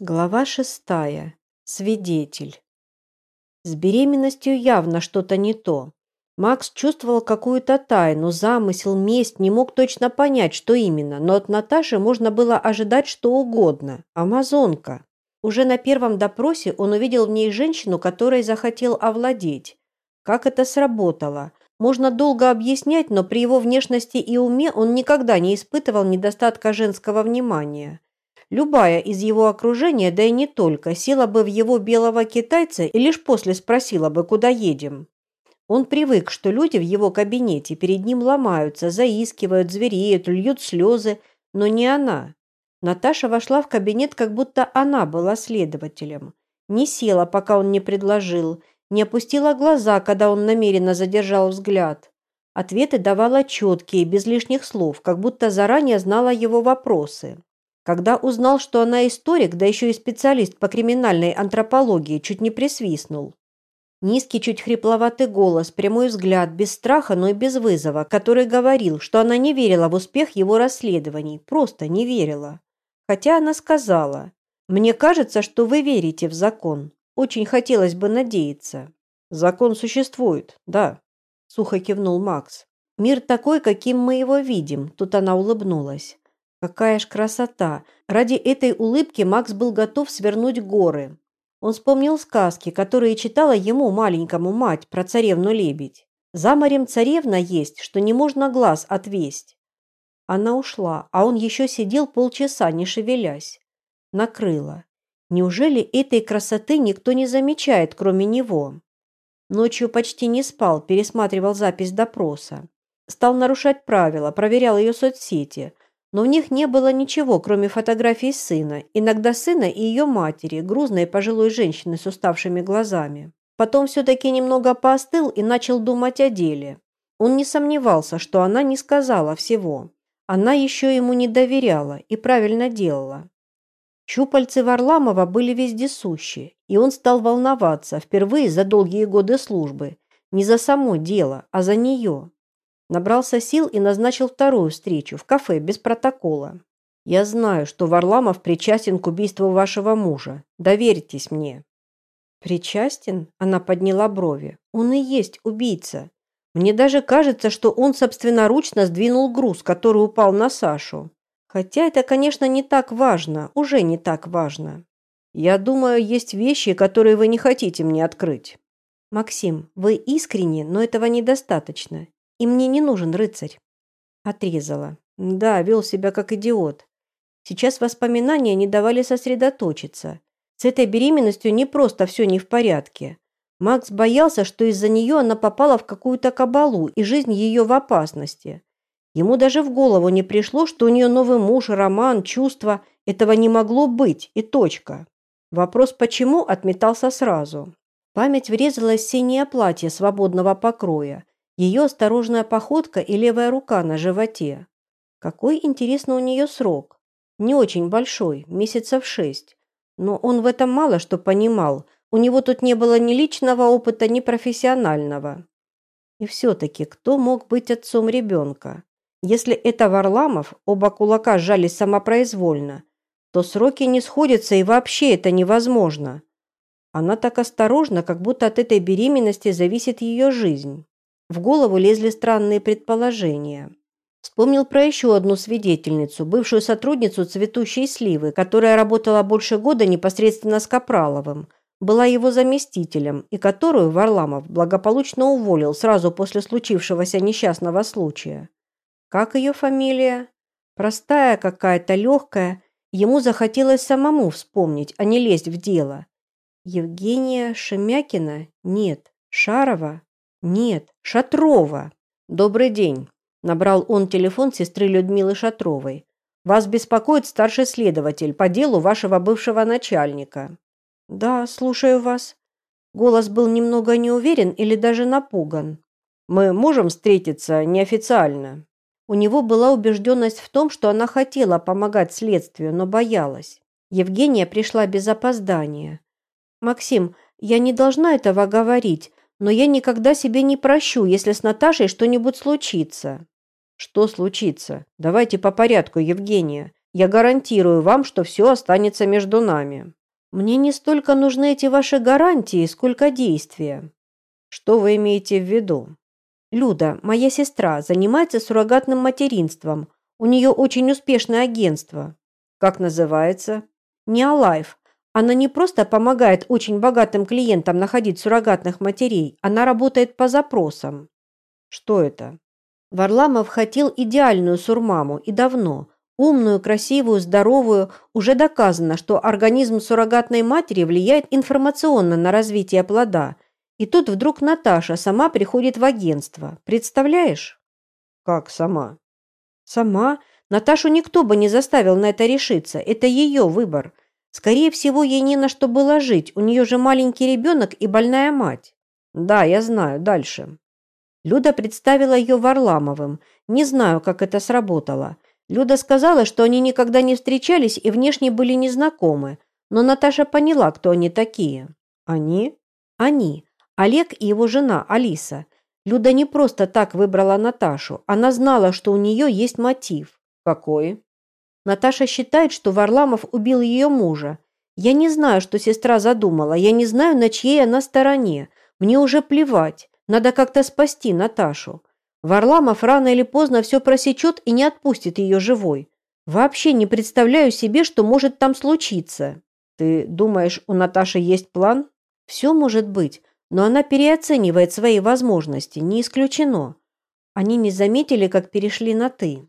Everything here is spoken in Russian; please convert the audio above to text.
Глава шестая. Свидетель. С беременностью явно что-то не то. Макс чувствовал какую-то тайну, замысел, месть, не мог точно понять, что именно, но от Наташи можно было ожидать что угодно. Амазонка. Уже на первом допросе он увидел в ней женщину, которой захотел овладеть. Как это сработало? Можно долго объяснять, но при его внешности и уме он никогда не испытывал недостатка женского внимания. Любая из его окружения, да и не только, села бы в его белого китайца и лишь после спросила бы, куда едем. Он привык, что люди в его кабинете перед ним ломаются, заискивают, звереют, льют слезы, но не она. Наташа вошла в кабинет, как будто она была следователем. Не села, пока он не предложил, не опустила глаза, когда он намеренно задержал взгляд. Ответы давала четкие, без лишних слов, как будто заранее знала его вопросы. Когда узнал, что она историк, да еще и специалист по криминальной антропологии, чуть не присвистнул. Низкий, чуть хрипловатый голос, прямой взгляд, без страха, но и без вызова, который говорил, что она не верила в успех его расследований, просто не верила. Хотя она сказала, «Мне кажется, что вы верите в закон. Очень хотелось бы надеяться». «Закон существует, да», – сухо кивнул Макс. «Мир такой, каким мы его видим», – тут она улыбнулась. Какая ж красота! Ради этой улыбки Макс был готов свернуть горы. Он вспомнил сказки, которые читала ему, маленькому, мать про царевну-лебедь. За морем царевна есть, что не можно глаз отвесть. Она ушла, а он еще сидел полчаса, не шевелясь. Накрыло. Неужели этой красоты никто не замечает, кроме него? Ночью почти не спал, пересматривал запись допроса. Стал нарушать правила, проверял ее соцсети – но в них не было ничего, кроме фотографий сына, иногда сына и ее матери, грузной пожилой женщины с уставшими глазами. Потом все-таки немного поостыл и начал думать о деле. Он не сомневался, что она не сказала всего. Она еще ему не доверяла и правильно делала. Щупальцы Варламова были вездесущи, и он стал волноваться впервые за долгие годы службы. Не за само дело, а за нее. Набрался сил и назначил вторую встречу в кафе без протокола. «Я знаю, что Варламов причастен к убийству вашего мужа. Доверьтесь мне». «Причастен?» – она подняла брови. «Он и есть убийца. Мне даже кажется, что он собственноручно сдвинул груз, который упал на Сашу. Хотя это, конечно, не так важно, уже не так важно. Я думаю, есть вещи, которые вы не хотите мне открыть». «Максим, вы искренне, но этого недостаточно. И мне не нужен рыцарь. Отрезала. Да, вел себя как идиот. Сейчас воспоминания не давали сосредоточиться. С этой беременностью не просто все не в порядке. Макс боялся, что из-за нее она попала в какую-то кабалу, и жизнь ее в опасности. Ему даже в голову не пришло, что у нее новый муж, роман, чувства. Этого не могло быть, и точка. Вопрос «почему?» отметался сразу. Память врезалась в синее платье свободного покроя, ее осторожная походка и левая рука на животе. Какой, интересно, у нее срок? Не очень большой, месяцев шесть. Но он в этом мало что понимал. У него тут не было ни личного опыта, ни профессионального. И все-таки, кто мог быть отцом ребенка? Если это Варламов, оба кулака сжались самопроизвольно, то сроки не сходятся и вообще это невозможно. Она так осторожна, как будто от этой беременности зависит ее жизнь. В голову лезли странные предположения. Вспомнил про еще одну свидетельницу, бывшую сотрудницу цветущей сливы, которая работала больше года непосредственно с Капраловым, была его заместителем и которую Варламов благополучно уволил сразу после случившегося несчастного случая. Как ее фамилия? Простая какая-то, легкая. Ему захотелось самому вспомнить, а не лезть в дело. Евгения Шемякина? Нет. Шарова? «Нет, Шатрова». «Добрый день», – набрал он телефон сестры Людмилы Шатровой. «Вас беспокоит старший следователь по делу вашего бывшего начальника». «Да, слушаю вас». Голос был немного неуверен или даже напуган. «Мы можем встретиться неофициально?» У него была убежденность в том, что она хотела помогать следствию, но боялась. Евгения пришла без опоздания. «Максим, я не должна этого говорить, но я никогда себе не прощу, если с Наташей что-нибудь случится». «Что случится? Давайте по порядку, Евгения. Я гарантирую вам, что все останется между нами. Мне не столько нужны эти ваши гарантии, сколько действия. Что вы имеете в виду? Люда, моя сестра, занимается суррогатным материнством. У нее очень успешное агентство. Как называется? Неолайф. Она не просто помогает очень богатым клиентам находить суррогатных матерей, она работает по запросам. Что это? Варламов хотел идеальную сурмаму и давно. Умную, красивую, здоровую. Уже доказано, что организм суррогатной матери влияет информационно на развитие плода. И тут вдруг Наташа сама приходит в агентство. Представляешь? Как сама? Сама? Наташу никто бы не заставил на это решиться. Это ее выбор. Скорее всего, ей не на что было жить. У нее же маленький ребенок и больная мать. Да, я знаю. Дальше. Люда представила ее Варламовым. Не знаю, как это сработало. Люда сказала, что они никогда не встречались и внешне были незнакомы. Но Наташа поняла, кто они такие. Они? Они. Олег и его жена Алиса. Люда не просто так выбрала Наташу. Она знала, что у нее есть мотив. Какой? Наташа считает, что Варламов убил ее мужа. Я не знаю, что сестра задумала. Я не знаю, на чьей она стороне. Мне уже плевать. Надо как-то спасти Наташу. Варламов рано или поздно все просечет и не отпустит ее живой. Вообще не представляю себе, что может там случиться. Ты думаешь, у Наташи есть план? Все может быть, но она переоценивает свои возможности, не исключено. Они не заметили, как перешли на «ты».